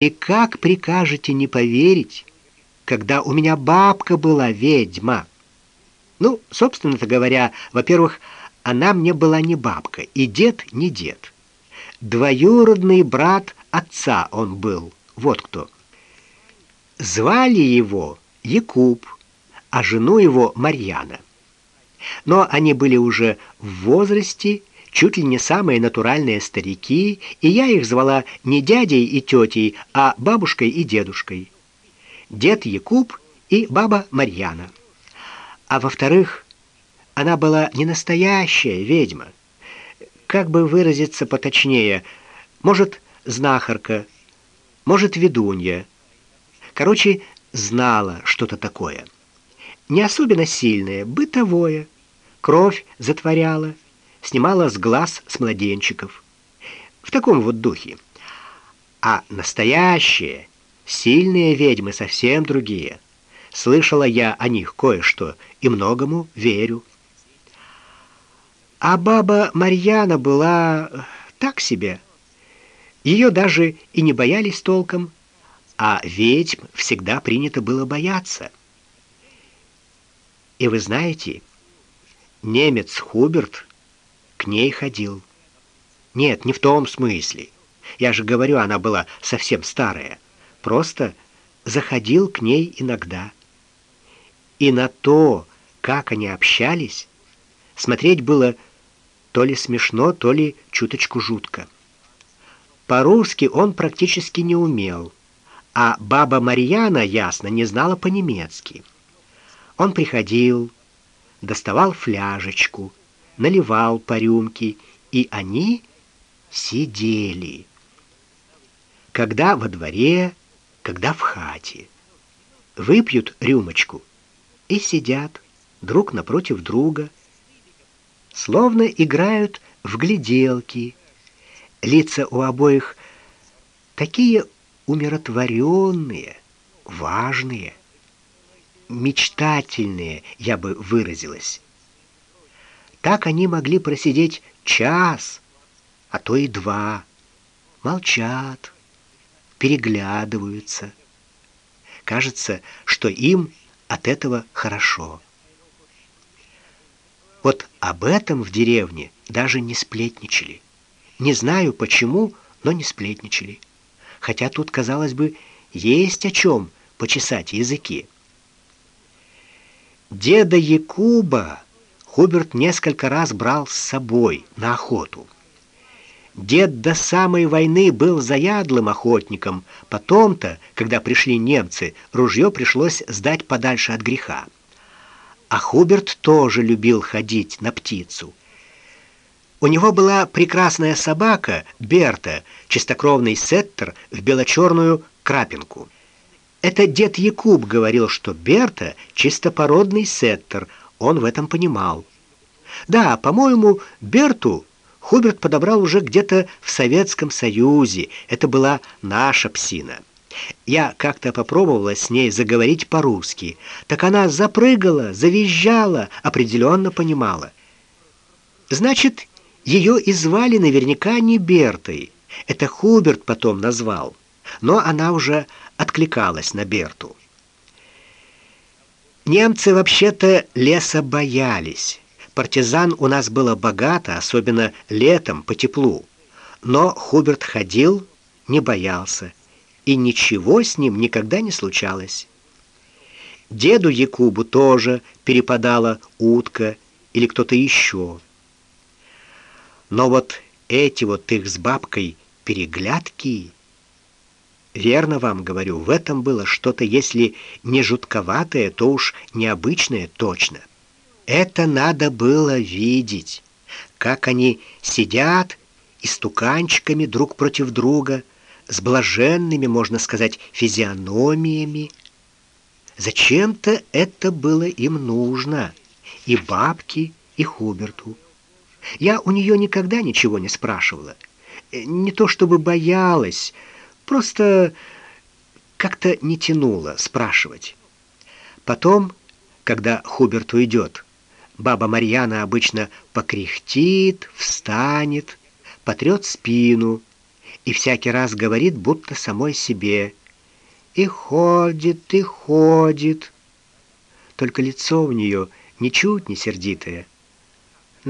И как прикажете не поверить, когда у меня бабка была ведьма? Ну, собственно-то говоря, во-первых, она мне была не бабка, и дед не дед. Двоюродный брат отца он был. Вот кто. Звали его Якуб, а жену его Марьяна. Но они были уже в возрасте, чуть ли не самые натуральные старики, и я их звала не дядей и тетей, а бабушкой и дедушкой. Дед Якуб и баба Марьяна. А во-вторых, она была не настоящая ведьма. Как бы выразиться поточнее, может, знахарка, может, ведунья. Короче, знала что-то такое. Не особенно сильное, бытовое. Кровь затворяла, снимала с глаз с младенчиков. В таком вот духе. А настоящие, сильные ведьмы совсем другие. Слышала я о них кое-что и многому верю. А баба Марьяна была так себе. Ее даже и не боялись толком, а ведьм всегда принято было бояться. И вы знаете, немец Хуберт к ней ходил. Нет, не в том смысле. Я же говорю, она была совсем старая. Просто заходил к ней иногда. И на то, как они общались, смотреть было то ли смешно, то ли чуточку жутко. По-русски он практически не умел, а баба Марьяна ясно не знала по-немецки. Он приходил, доставал фляжечку, наливал по рюмке, и они сидели. Когда во дворе, когда в хате. Выпьют рюмочку и сидят друг напротив друга, словно играют в гляделки. Лица у обоих такие умиротворенные, важные, мечтательные, я бы выразилась. Так они могли просидеть час, а то и два. Молчат, переглядываются. Кажется, что им от этого хорошо. Вот об этом в деревне даже не сплетничали. Не знаю почему, но не сплетничали. Хотя тут, казалось бы, есть о чем почесать языки. Деда Якуба Хуберт несколько раз брал с собой на охоту. Дед до самой войны был заядлым охотником. Потом-то, когда пришли немцы, ружье пришлось сдать подальше от греха. А Хуберт тоже любил ходить на птицу. У него была прекрасная собака Берта, чистокровный сеттер в белочерную крапинку. Это дед Якуб говорил, что Берта чистопородный сеттер, он в этом понимал. Да, по-моему, Берту Хуберт подобрал уже где-то в Советском Союзе. Это была наша псина. Я как-то попробовала с ней заговорить по-русски. Так она запрыгала, завизжала, определенно понимала. Значит, ее и звали наверняка не Бертой. Это Хуберт потом назвал. Но она уже откликалась на Берту. Немцы вообще-то леса боялись. Партизан у нас было богато, особенно летом по теплу. Но Хуберт ходил, не боялся, и ничего с ним никогда не случалось. Деду Якубу тоже перепадала утка или кто-то еще. Но вот эти вот их с бабкой переглядки... Верно вам говорю, в этом было что-то, если не жутковатое, то уж необычное точно. Это надо было видеть, как они сидят и стуканчиками друг против друга, с блаженными, можно сказать, физиономиями. Зачем-то это было им нужно, и бабке, и Хуберту. Я у нее никогда ничего не спрашивала. Э, не то чтобы боялась, просто как-то не тянуло спрашивать. Потом, когда Хуберт уйдет, баба Марьяна обычно покряхтит, встанет, потрет спину и всякий раз говорит, будто самой себе. И ходит, и ходит. Только лицо у нее ничуть не сердитое.